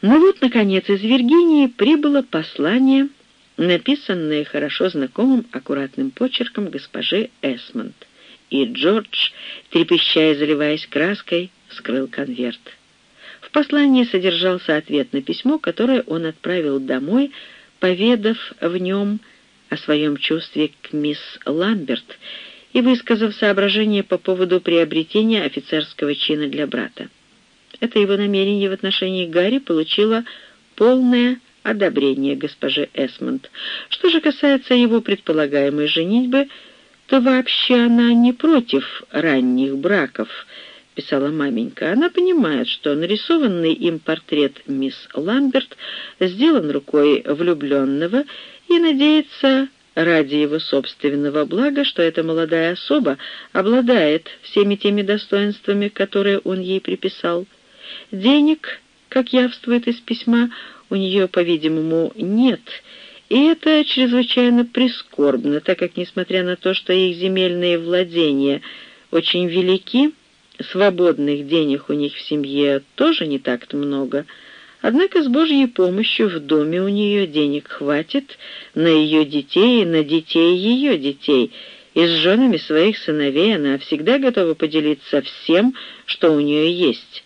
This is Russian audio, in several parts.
Но вот, наконец, из Виргинии прибыло послание, написанное хорошо знакомым аккуратным почерком госпожи Эсмонд. И Джордж, трепеща и заливаясь краской, вскрыл конверт. В послании содержался ответ на письмо, которое он отправил домой, поведав в нем о своем чувстве к мисс Ламберт и высказав соображение по поводу приобретения офицерского чина для брата. Это его намерение в отношении Гарри получило полное одобрение госпожи Эсмонд. Что же касается его предполагаемой женитьбы, то вообще она не против ранних браков, писала маменька. Она понимает, что нарисованный им портрет мисс Ламберт сделан рукой влюбленного и надеется ради его собственного блага, что эта молодая особа обладает всеми теми достоинствами, которые он ей приписал. Денег, как явствует из письма, у нее, по-видимому, нет, и это чрезвычайно прискорбно, так как, несмотря на то, что их земельные владения очень велики, свободных денег у них в семье тоже не так-то много, однако с Божьей помощью в доме у нее денег хватит на ее детей и на детей ее детей, и с женами своих сыновей она всегда готова поделиться всем, что у нее есть».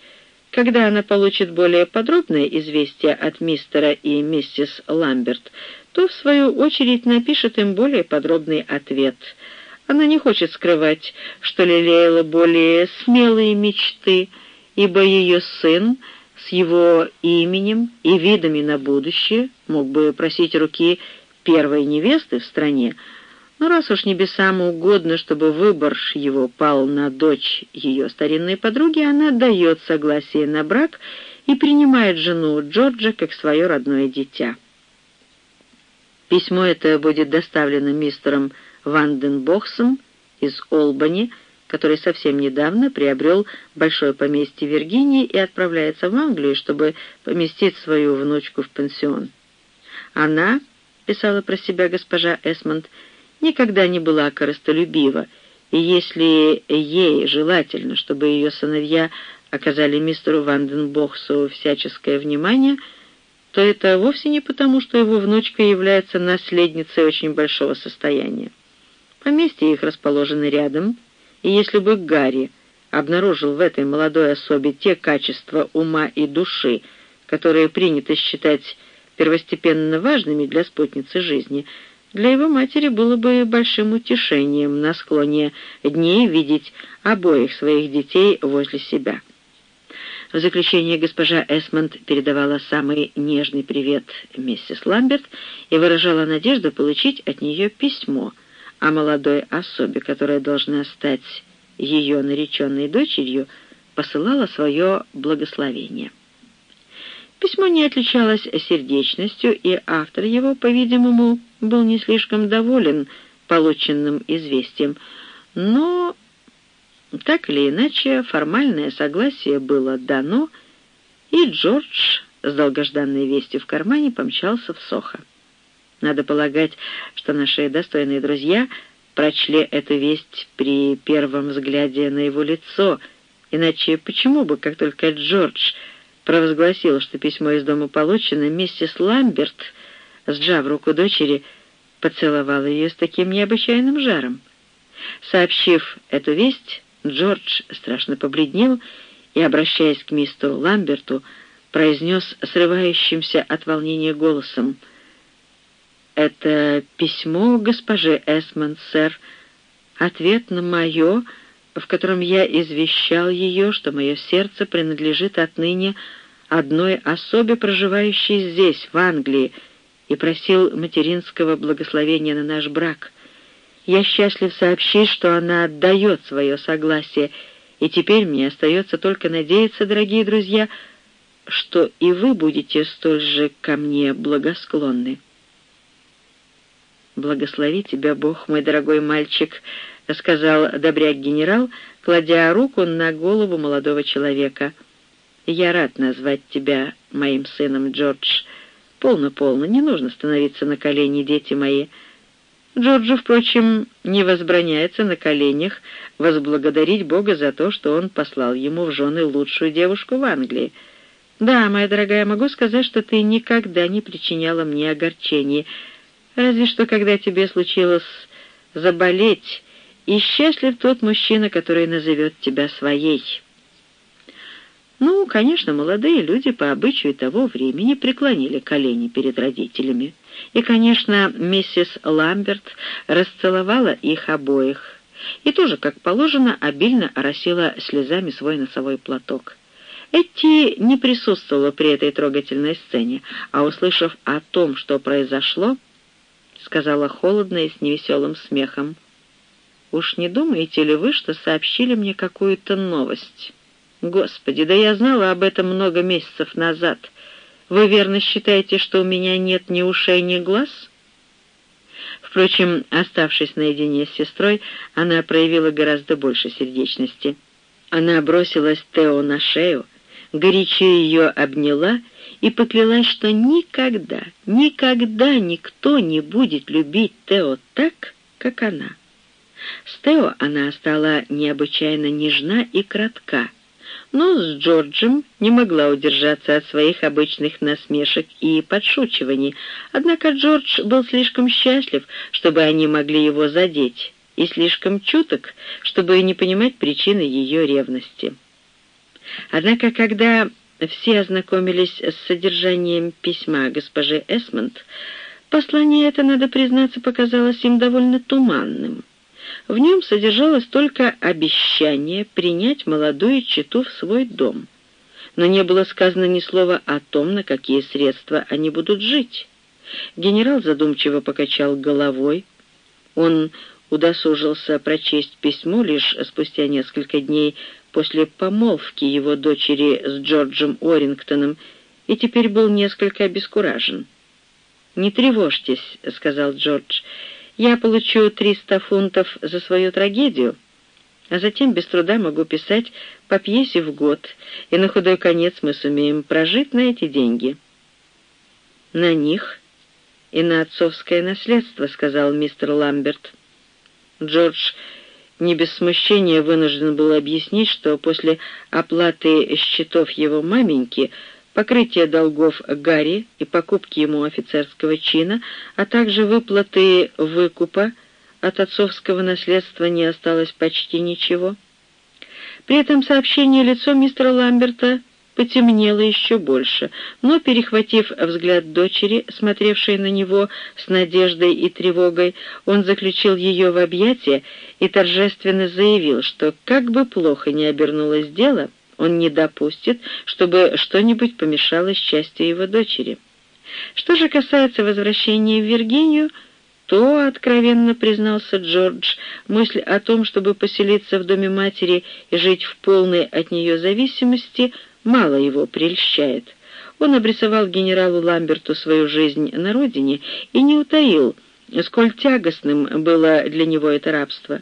Когда она получит более подробное известие от мистера и миссис Ламберт, то, в свою очередь, напишет им более подробный ответ. Она не хочет скрывать, что лелеяла более смелые мечты, ибо ее сын с его именем и видами на будущее мог бы просить руки первой невесты в стране, но раз уж небесам угодно, чтобы выбор его пал на дочь ее старинной подруги, она дает согласие на брак и принимает жену Джорджа как свое родное дитя. Письмо это будет доставлено мистером Ванденбохсом из Олбани, который совсем недавно приобрел большое поместье Виргинии и отправляется в Англию, чтобы поместить свою внучку в пансион. Она, писала про себя госпожа Эсмонд, — никогда не была корыстолюбива, и если ей желательно, чтобы ее сыновья оказали мистеру Ванденбохсу всяческое внимание, то это вовсе не потому, что его внучка является наследницей очень большого состояния. Поместья их расположены рядом, и если бы Гарри обнаружил в этой молодой особе те качества ума и души, которые принято считать первостепенно важными для спутницы жизни – для его матери было бы большим утешением на склоне дней видеть обоих своих детей возле себя. В заключение госпожа Эсмонд передавала самый нежный привет миссис Ламберт и выражала надежду получить от нее письмо о молодой особе, которая должна стать ее нареченной дочерью, посылала свое благословение. Письмо не отличалось сердечностью, и автор его, по-видимому, был не слишком доволен полученным известием, но так или иначе формальное согласие было дано, и Джордж с долгожданной вестью в кармане помчался в Сохо. Надо полагать, что наши достойные друзья прочли эту весть при первом взгляде на его лицо, иначе почему бы, как только Джордж провозгласил, что письмо из дома получено, миссис Ламберт, сжав руку дочери, поцеловала ее с таким необычайным жаром. Сообщив эту весть, Джордж страшно побледнел и, обращаясь к мистеру Ламберту, произнес срывающимся от волнения голосом «Это письмо госпоже Эсмонд, сэр, ответ на мое, в котором я извещал ее, что мое сердце принадлежит отныне одной особе, проживающей здесь, в Англии, и просил материнского благословения на наш брак. Я счастлив сообщить, что она отдает свое согласие, и теперь мне остается только надеяться, дорогие друзья, что и вы будете столь же ко мне благосклонны. «Благослови тебя, Бог, мой дорогой мальчик», — сказал добряк-генерал, кладя руку на голову молодого человека. «Я рад назвать тебя моим сыном, Джордж. Полно-полно, не нужно становиться на колени, дети мои». Джорджу, впрочем, не возбраняется на коленях возблагодарить Бога за то, что он послал ему в жены лучшую девушку в Англии. «Да, моя дорогая, могу сказать, что ты никогда не причиняла мне огорчений, разве что когда тебе случилось заболеть, и счастлив тот мужчина, который назовет тебя своей». Ну, конечно, молодые люди по обычаю того времени преклонили колени перед родителями. И, конечно, миссис Ламберт расцеловала их обоих и тоже, как положено, обильно оросила слезами свой носовой платок. Этти не присутствовала при этой трогательной сцене, а, услышав о том, что произошло, сказала холодно и с невеселым смехом, «Уж не думаете ли вы, что сообщили мне какую-то новость?» Господи, да я знала об этом много месяцев назад. Вы верно считаете, что у меня нет ни ушей, ни глаз?» Впрочем, оставшись наедине с сестрой, она проявила гораздо больше сердечности. Она бросилась Тео на шею, горячо ее обняла и поклялась, что никогда, никогда никто не будет любить Тео так, как она. С Тео она стала необычайно нежна и кратка, но с Джорджем не могла удержаться от своих обычных насмешек и подшучиваний, однако Джордж был слишком счастлив, чтобы они могли его задеть, и слишком чуток, чтобы не понимать причины ее ревности. Однако, когда все ознакомились с содержанием письма госпожи Эсмонд, послание это, надо признаться, показалось им довольно туманным. В нем содержалось только обещание принять молодую чету в свой дом, но не было сказано ни слова о том, на какие средства они будут жить. Генерал задумчиво покачал головой. Он удосужился прочесть письмо лишь спустя несколько дней после помолвки его дочери с Джорджем Орингтоном и теперь был несколько обескуражен. «Не тревожьтесь», — сказал Джордж, — я получу 300 фунтов за свою трагедию, а затем без труда могу писать по пьесе в год, и на худой конец мы сумеем прожить на эти деньги». «На них и на отцовское наследство», — сказал мистер Ламберт. Джордж не без смущения вынужден был объяснить, что после оплаты счетов его маменьки — покрытие долгов Гарри и покупки ему офицерского чина, а также выплаты выкупа от отцовского наследства не осталось почти ничего. При этом сообщение лицо мистера Ламберта потемнело еще больше, но, перехватив взгляд дочери, смотревшей на него с надеждой и тревогой, он заключил ее в объятия и торжественно заявил, что как бы плохо ни обернулось дело — он не допустит, чтобы что-нибудь помешало счастью его дочери. Что же касается возвращения в Виргинию, то, откровенно признался Джордж, мысль о том, чтобы поселиться в доме матери и жить в полной от нее зависимости, мало его прельщает. Он обрисовал генералу Ламберту свою жизнь на родине и не утаил, сколь тягостным было для него это рабство.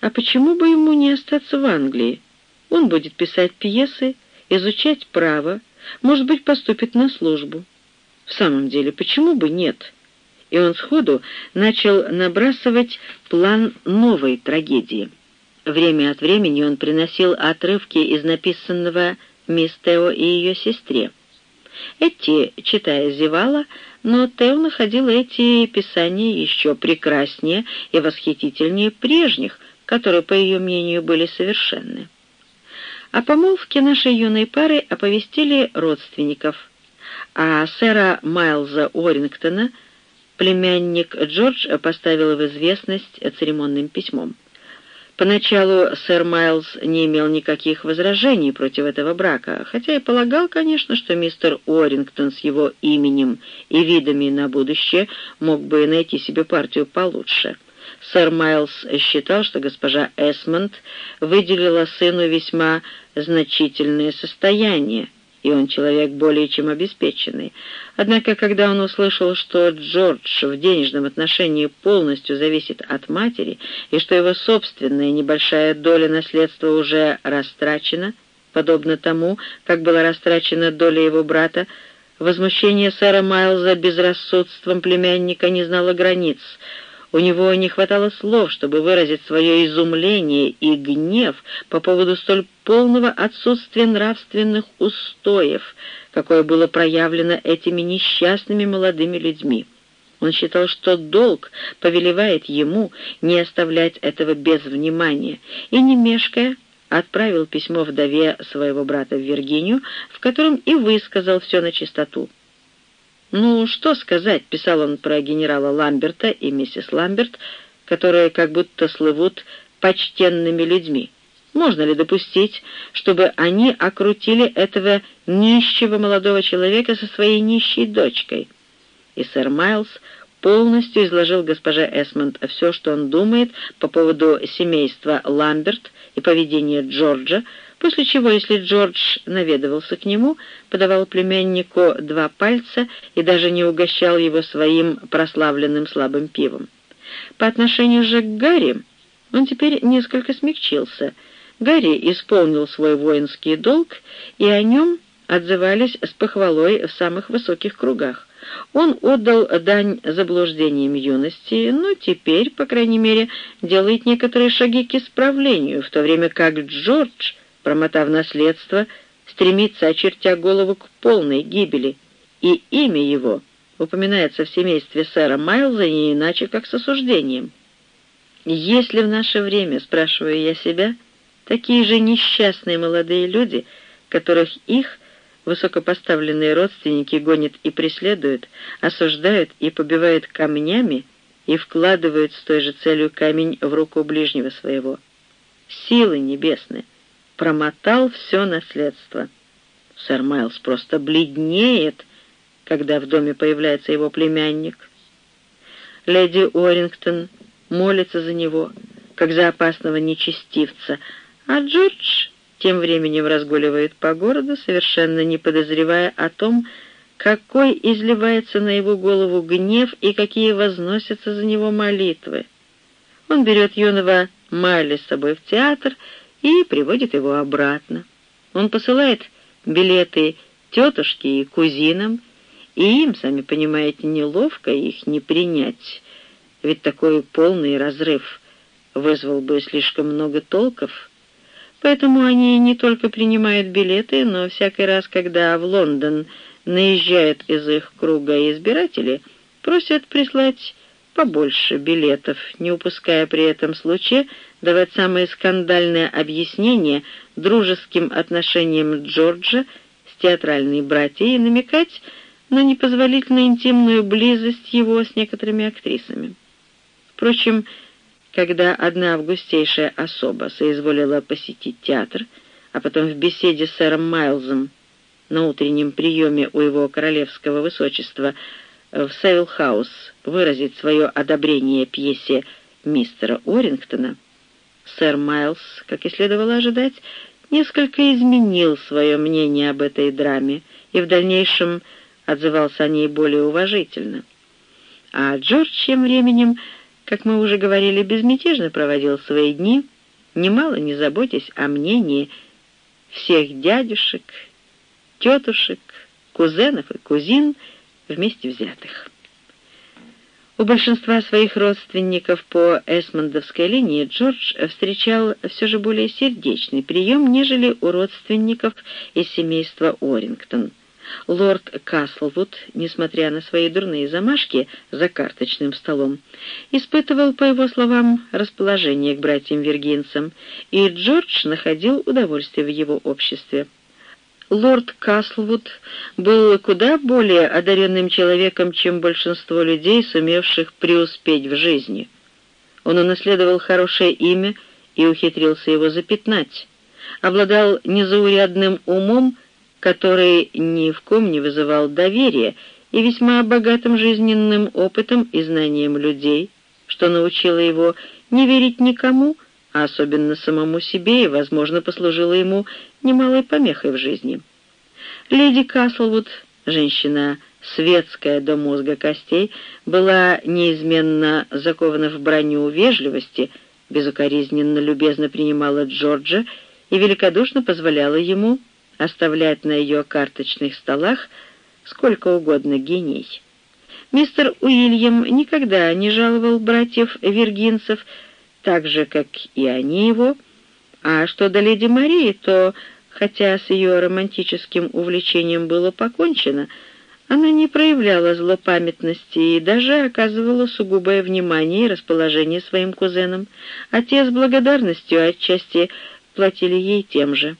А почему бы ему не остаться в Англии? Он будет писать пьесы, изучать право, может быть, поступит на службу. В самом деле, почему бы нет? И он сходу начал набрасывать план новой трагедии. Время от времени он приносил отрывки из написанного мисс Тео и ее сестре. Эти, читая, зевала, но Тео находила эти писания еще прекраснее и восхитительнее прежних, которые, по ее мнению, были совершенны. О помолвке нашей юной пары оповестили родственников, а сэра Майлза Уоррингтона племянник Джордж поставил в известность церемонным письмом. Поначалу сэр Майлз не имел никаких возражений против этого брака, хотя и полагал, конечно, что мистер Уоррингтон с его именем и видами на будущее мог бы найти себе партию получше. Сэр Майлз считал, что госпожа Эсмонд выделила сыну весьма значительное состояние, и он человек более чем обеспеченный. Однако, когда он услышал, что Джордж в денежном отношении полностью зависит от матери, и что его собственная небольшая доля наследства уже растрачена, подобно тому, как была растрачена доля его брата, возмущение сэра Майлза безрассудством племянника не знало границ — У него не хватало слов, чтобы выразить свое изумление и гнев по поводу столь полного отсутствия нравственных устоев, какое было проявлено этими несчастными молодыми людьми. Он считал, что долг повелевает ему не оставлять этого без внимания, и, не мешкая, отправил письмо вдове своего брата в Виргинию, в котором и высказал все на чистоту. «Ну, что сказать», — писал он про генерала Ламберта и миссис Ламберт, которые как будто слывут почтенными людьми. Можно ли допустить, чтобы они окрутили этого нищего молодого человека со своей нищей дочкой? И сэр Майлз полностью изложил госпоже Эсмонд все, что он думает по поводу семейства Ламберт и поведения Джорджа, после чего, если Джордж наведывался к нему, подавал племяннику два пальца и даже не угощал его своим прославленным слабым пивом. По отношению же к Гарри он теперь несколько смягчился. Гарри исполнил свой воинский долг, и о нем отзывались с похвалой в самых высоких кругах. Он отдал дань заблуждениям юности, но теперь, по крайней мере, делает некоторые шаги к исправлению, в то время как Джордж промотав наследство, стремится, очертя голову к полной гибели, и имя его упоминается в семействе сэра Майлза не иначе, как с осуждением. Есть ли в наше время, спрашиваю я себя, такие же несчастные молодые люди, которых их высокопоставленные родственники гонят и преследуют, осуждают и побивают камнями и вкладывают с той же целью камень в руку ближнего своего? Силы небесные! Промотал все наследство. Сэр Майлз просто бледнеет, когда в доме появляется его племянник. Леди Уоррингтон молится за него, как за опасного нечестивца, а Джордж тем временем разгуливает по городу, совершенно не подозревая о том, какой изливается на его голову гнев и какие возносятся за него молитвы. Он берет юного Майли с собой в театр и приводит его обратно. Он посылает билеты тетушке и кузинам, и им, сами понимаете, неловко их не принять, ведь такой полный разрыв вызвал бы слишком много толков. Поэтому они не только принимают билеты, но всякий раз, когда в Лондон наезжают из их круга избиратели, просят прислать побольше билетов, не упуская при этом случая давать самые скандальные объяснения дружеским отношениям Джорджа с театральной братьей и намекать на непозволительно интимную близость его с некоторыми актрисами. Впрочем, когда одна августейшая особа соизволила посетить театр, а потом в беседе с сэром Майлзом на утреннем приеме у его королевского высочества в Сейлхаус выразить свое одобрение пьесе мистера Орингтона, сэр Майлз, как и следовало ожидать, несколько изменил свое мнение об этой драме и в дальнейшем отзывался о ней более уважительно. А Джордж тем временем, как мы уже говорили, безмятежно проводил свои дни, немало не заботясь о мнении всех дядюшек, тетушек, кузенов и кузин вместе взятых. У большинства своих родственников по эсмондовской линии Джордж встречал все же более сердечный прием, нежели у родственников из семейства Орингтон. Лорд Каслвуд, несмотря на свои дурные замашки за карточным столом, испытывал, по его словам, расположение к братьям-виргинцам, и Джордж находил удовольствие в его обществе лорд Каслвуд был куда более одаренным человеком, чем большинство людей, сумевших преуспеть в жизни. Он унаследовал хорошее имя и ухитрился его запятнать. Обладал незаурядным умом, который ни в ком не вызывал доверия, и весьма богатым жизненным опытом и знанием людей, что научило его не верить никому, а особенно самому себе, и, возможно, послужило ему немалой помехой в жизни. Леди Каслвуд, женщина светская до мозга костей, была неизменно закована в броню вежливости, безукоризненно любезно принимала Джорджа и великодушно позволяла ему оставлять на ее карточных столах сколько угодно гений. Мистер Уильям никогда не жаловал братьев Виргинцев, так же, как и они его. А что до леди Марии, то, хотя с ее романтическим увлечением было покончено, она не проявляла злопамятности и даже оказывала сугубое внимание и расположение своим кузенам, а те с благодарностью отчасти платили ей тем же.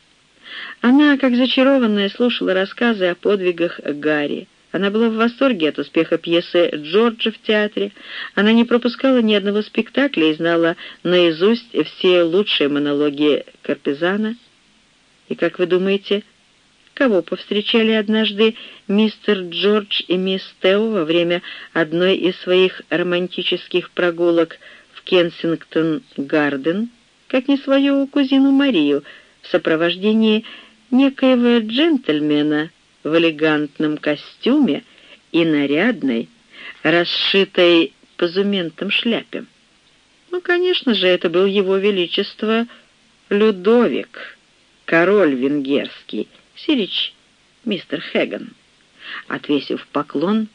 Она, как зачарованная, слушала рассказы о подвигах Гарри. Она была в восторге от успеха пьесы Джорджа в театре. Она не пропускала ни одного спектакля и знала наизусть все лучшие монологи Карпезана. И, как вы думаете, кого повстречали однажды мистер Джордж и мисс Тео во время одной из своих романтических прогулок в Кенсингтон-Гарден, как не свою кузину Марию, в сопровождении некоего джентльмена в элегантном костюме и нарядной, расшитой позументом шляпе. Ну, конечно же, это был его величество Людовик, король венгерский, Сирич мистер Хэган. Отвесив поклон,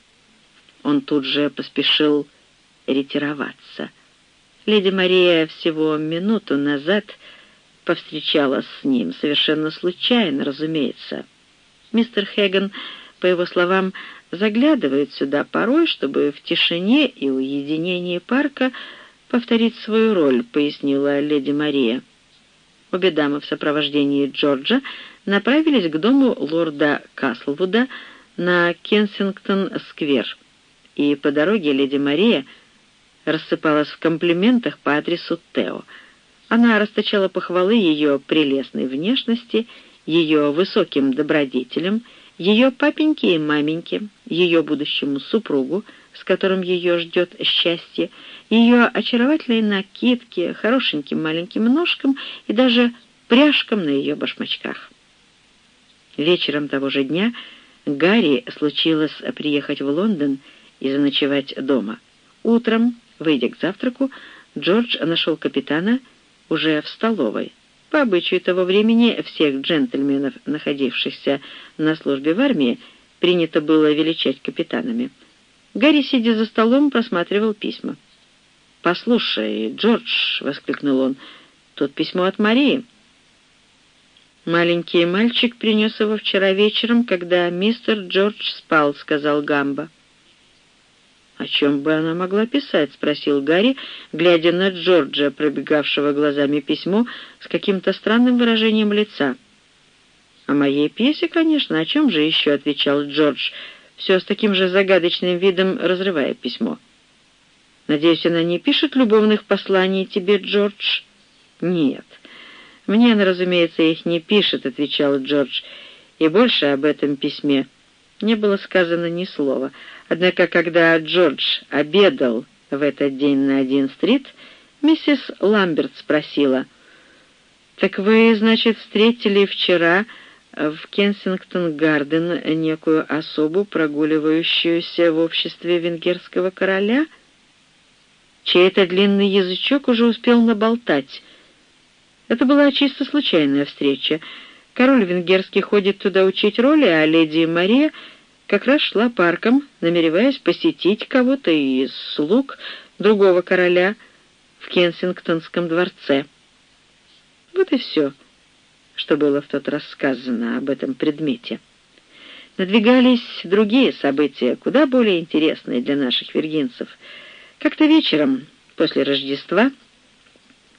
он тут же поспешил ретироваться. Леди Мария всего минуту назад повстречалась с ним, совершенно случайно, разумеется. Мистер Хэган, по его словам, заглядывает сюда порой, чтобы в тишине и уединении парка повторить свою роль, пояснила леди Мария. Обе дамы в сопровождении Джорджа направились к дому лорда Каслвуда на Кенсингтон-сквер, и по дороге леди Мария рассыпалась в комплиментах по адресу Тео — она расточала похвалы ее прелестной внешности, ее высоким добродетелям, ее папеньке и маменьке, ее будущему супругу, с которым ее ждет счастье, ее очаровательной накидке, хорошеньким маленьким ножкам и даже пряжкам на ее башмачках. Вечером того же дня Гарри случилось приехать в Лондон и заночевать дома. Утром, выйдя к завтраку, Джордж нашел капитана уже в столовой. По обычаю того времени всех джентльменов, находившихся на службе в армии, принято было величать капитанами. Гарри, сидя за столом, просматривал письма. «Послушай, Джордж!» — воскликнул он. «Тут письмо от Марии». «Маленький мальчик принес его вчера вечером, когда мистер Джордж спал», — сказал Гамба. «О чем бы она могла писать?» — спросил Гарри, глядя на Джорджа, пробегавшего глазами письмо с каким-то странным выражением лица. «О моей пьесе, конечно. О чем же еще?» — отвечал Джордж, все с таким же загадочным видом разрывая письмо. «Надеюсь, она не пишет любовных посланий тебе, Джордж?» «Нет. Мне она, разумеется, их не пишет», — отвечал Джордж. «И больше об этом письме не было сказано ни слова». Однако, когда Джордж обедал в этот день на один-стрит, миссис Ламберт спросила, «Так вы, значит, встретили вчера в Кенсингтон-Гарден некую особу, прогуливающуюся в обществе венгерского короля?» Чей-то длинный язычок уже успел наболтать. Это была чисто случайная встреча. Король венгерский ходит туда учить роли, а леди Мария — как раз шла парком, намереваясь посетить кого-то из слуг другого короля в Кенсингтонском дворце. Вот и все, что было в тот раз сказано об этом предмете. Надвигались другие события, куда более интересные для наших виргинцев. Как-то вечером, после Рождества,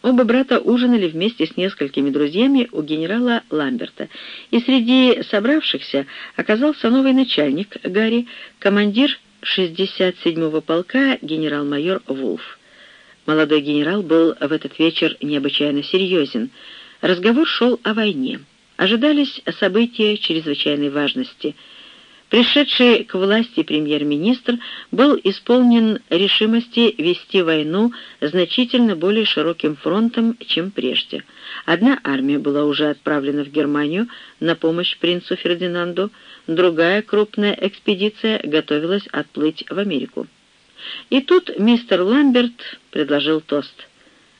Оба брата ужинали вместе с несколькими друзьями у генерала Ламберта, и среди собравшихся оказался новый начальник Гарри, командир 67-го полка генерал-майор Вулф. Молодой генерал был в этот вечер необычайно серьезен. Разговор шел о войне. Ожидались события чрезвычайной важности — Пришедший к власти премьер-министр был исполнен решимости вести войну значительно более широким фронтом, чем прежде. Одна армия была уже отправлена в Германию на помощь принцу Фердинанду, другая крупная экспедиция готовилась отплыть в Америку. И тут мистер Ламберт предложил тост.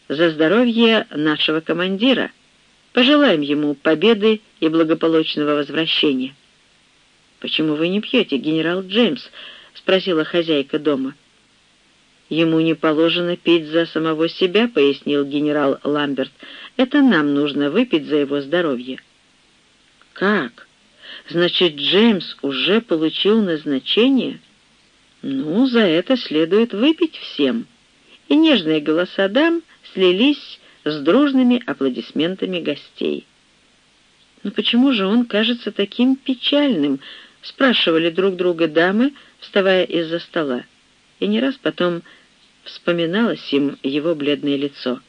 «За здоровье нашего командира! Пожелаем ему победы и благополучного возвращения!» «Почему вы не пьете, генерал Джеймс?» — спросила хозяйка дома. «Ему не положено пить за самого себя», — пояснил генерал Ламберт. «Это нам нужно выпить за его здоровье». «Как? Значит, Джеймс уже получил назначение?» «Ну, за это следует выпить всем». И нежные голоса дам слились с дружными аплодисментами гостей. «Но почему же он кажется таким печальным?» — спрашивали друг друга дамы, вставая из-за стола. И не раз потом вспоминалось им его бледное лицо.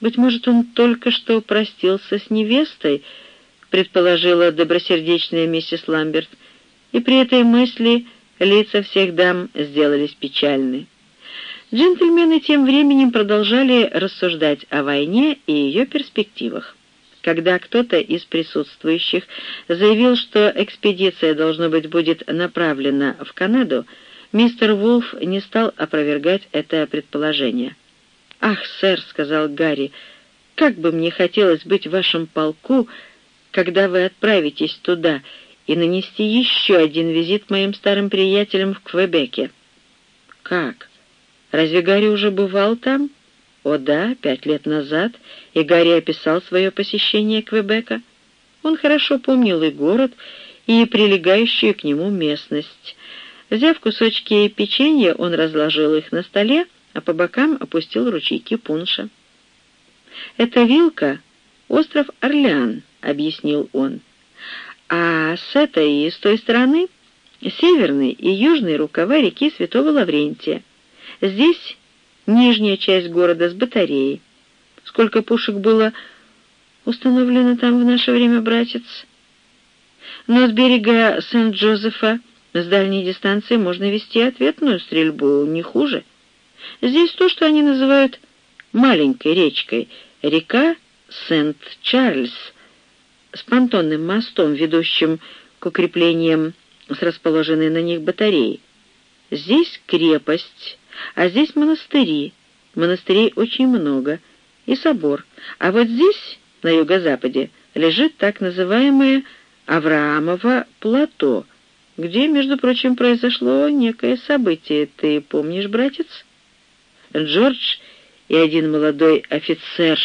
«Быть может, он только что простился с невестой», — предположила добросердечная миссис Ламберт, и при этой мысли лица всех дам сделались печальны. Джентльмены тем временем продолжали рассуждать о войне и ее перспективах. Когда кто-то из присутствующих заявил, что экспедиция, должно быть, будет направлена в Канаду, мистер Вулф не стал опровергать это предположение. «Ах, сэр», — сказал Гарри, — «как бы мне хотелось быть в вашем полку, когда вы отправитесь туда, и нанести еще один визит моим старым приятелям в Квебеке». «Как? Разве Гарри уже бывал там?» «О да, пять лет назад, и Гарри описал свое посещение Квебека. Он хорошо помнил и город, и прилегающую к нему местность». Взяв кусочки печенья, он разложил их на столе, а по бокам опустил ручейки пунша. «Это вилка — остров Орлеан», — объяснил он. «А с этой и с той стороны — северный и южный рукава реки Святого Лаврентия. Здесь нижняя часть города с батареей. Сколько пушек было установлено там в наше время, братец?» Но с берега Сент-Джозефа с дальней дистанции можно вести ответную стрельбу не хуже. Здесь то, что они называют маленькой речкой, река Сент-Чарльз с понтонным мостом, ведущим к укреплениям с расположенной на них батареей. Здесь крепость, а здесь монастыри. Монастырей очень много, и собор. А вот здесь, на юго-западе, лежит так называемое Авраамово плато — где, между прочим, произошло некое событие. Ты помнишь, братец? Джордж и один молодой офицер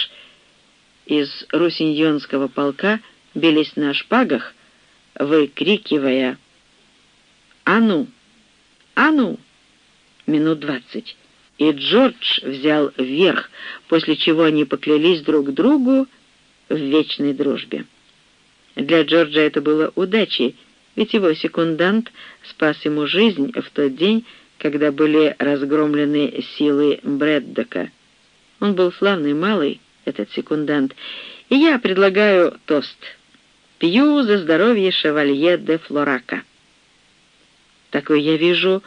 из Русиньонского полка бились на шпагах, выкрикивая «А ну! А ну!» Минут двадцать. И Джордж взял вверх, после чего они поклялись друг другу в вечной дружбе. Для Джорджа это было удачей, ведь его секундант спас ему жизнь в тот день, когда были разгромлены силы Брэддока. Он был славный малый, этот секундант, и я предлагаю тост. Пью за здоровье шевалье де Флорака. «Такой я вижу,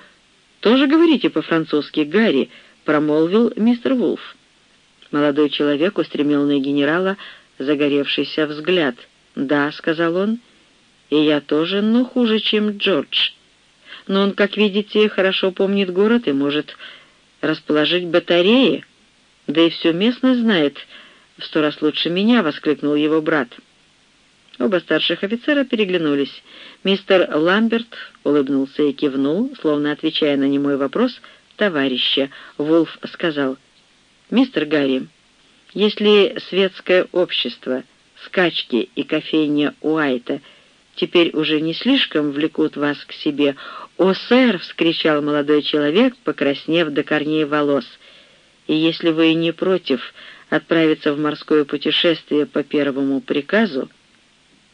тоже говорите по-французски, Гарри», — промолвил мистер Вулф. Молодой человек устремил на генерала загоревшийся взгляд. «Да», — сказал он, — и я тоже, но хуже, чем Джордж. Но он, как видите, хорошо помнит город и может расположить батареи. Да и всю местность знает в сто раз лучше меня, — воскликнул его брат. Оба старших офицера переглянулись. Мистер Ламберт улыбнулся и кивнул, словно отвечая на немой вопрос товарища. Вулф сказал, «Мистер Гарри, если светское общество, скачки и кофейня Уайта — теперь уже не слишком влекут вас к себе. «О, сэр!» — вскричал молодой человек, покраснев до корней волос. «И если вы не против отправиться в морское путешествие по первому приказу,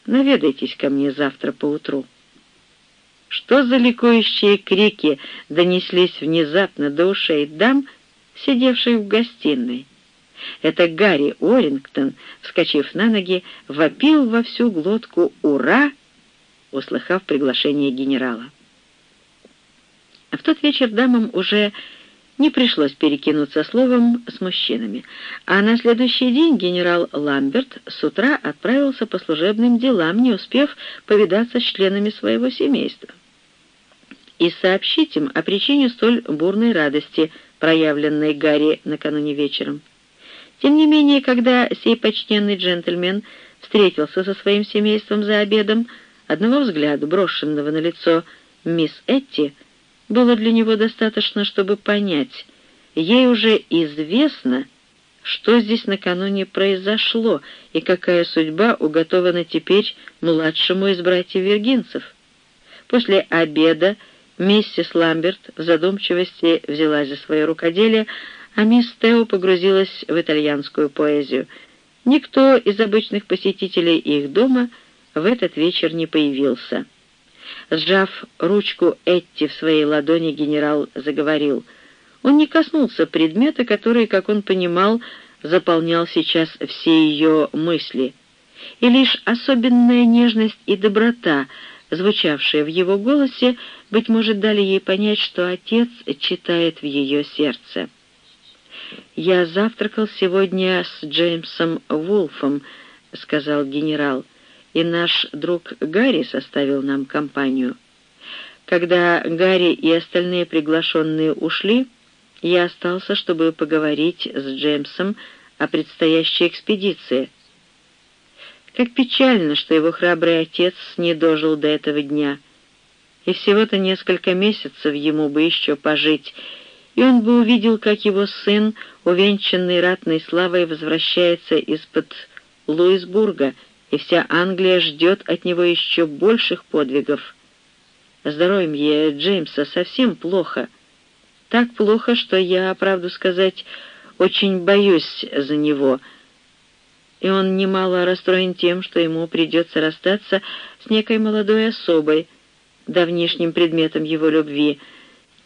наведайтесь ко мне завтра поутру». Что за ликующие крики донеслись внезапно до ушей дам, сидевших в гостиной? Это Гарри Орингтон, вскочив на ноги, вопил во всю глотку «Ура!» услыхав приглашение генерала. В тот вечер дамам уже не пришлось перекинуться словом с мужчинами, а на следующий день генерал Ламберт с утра отправился по служебным делам, не успев повидаться с членами своего семейства и сообщить им о причине столь бурной радости, проявленной Гарри накануне вечером. Тем не менее, когда сей почтенный джентльмен встретился со своим семейством за обедом, Одного взгляда, брошенного на лицо мисс Этти, было для него достаточно, чтобы понять, ей уже известно, что здесь накануне произошло и какая судьба уготована теперь младшему из братьев Виргинцев. После обеда миссис Ламберт в задумчивости взялась за свое рукоделие, а мисс Тео погрузилась в итальянскую поэзию. Никто из обычных посетителей их дома в этот вечер не появился. Сжав ручку Этти в своей ладони, генерал заговорил. Он не коснулся предмета, который, как он понимал, заполнял сейчас все ее мысли. И лишь особенная нежность и доброта, звучавшие в его голосе, быть может, дали ей понять, что отец читает в ее сердце. «Я завтракал сегодня с Джеймсом Вулфом», — сказал генерал и наш друг Гарри составил нам компанию. Когда Гарри и остальные приглашенные ушли, я остался, чтобы поговорить с Джеймсом о предстоящей экспедиции. Как печально, что его храбрый отец не дожил до этого дня. И всего-то несколько месяцев ему бы еще пожить, и он бы увидел, как его сын, увенчанный ратной славой, возвращается из-под Луисбурга — и вся Англия ждет от него еще больших подвигов. Здоровье Джеймса совсем плохо. Так плохо, что я, правду сказать, очень боюсь за него. И он немало расстроен тем, что ему придется расстаться с некой молодой особой, давнишним предметом его любви.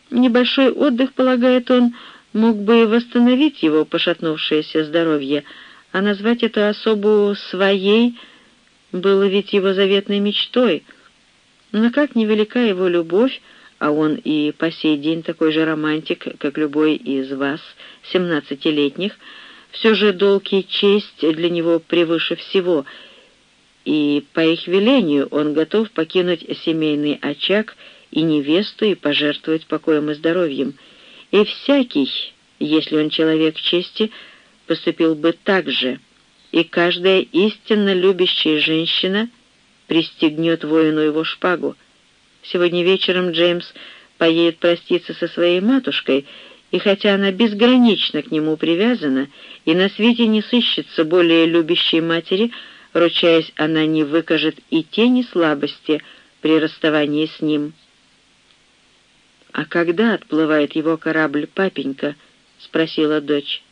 Небольшой отдых, полагает он, мог бы восстановить его пошатнувшееся здоровье, а назвать эту особу своей — было ведь его заветной мечтой. Но как невелика его любовь, а он и по сей день такой же романтик, как любой из вас, семнадцатилетних, все же долг и честь для него превыше всего, и по их велению он готов покинуть семейный очаг и невесту и пожертвовать покоем и здоровьем. И всякий, если он человек чести, поступил бы так же — и каждая истинно любящая женщина пристегнет воину его шпагу. Сегодня вечером Джеймс поедет проститься со своей матушкой, и хотя она безгранично к нему привязана, и на свете не сыщется более любящей матери, ручаясь, она не выкажет и тени слабости при расставании с ним. «А когда отплывает его корабль, папенька?» — спросила дочь.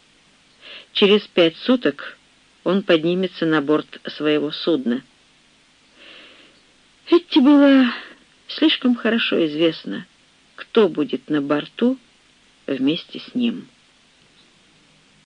«Через пять суток он поднимется на борт своего судна. Этти было слишком хорошо известно, кто будет на борту вместе с ним.